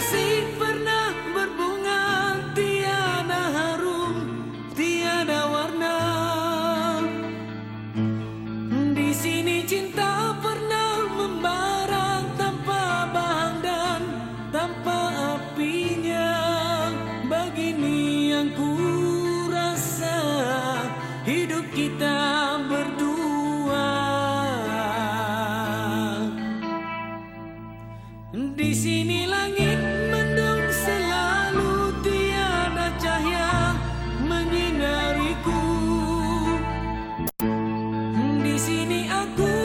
assim. Di sini langit mendung selalu tiada cahaya menyinariku. Di sini aku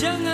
장을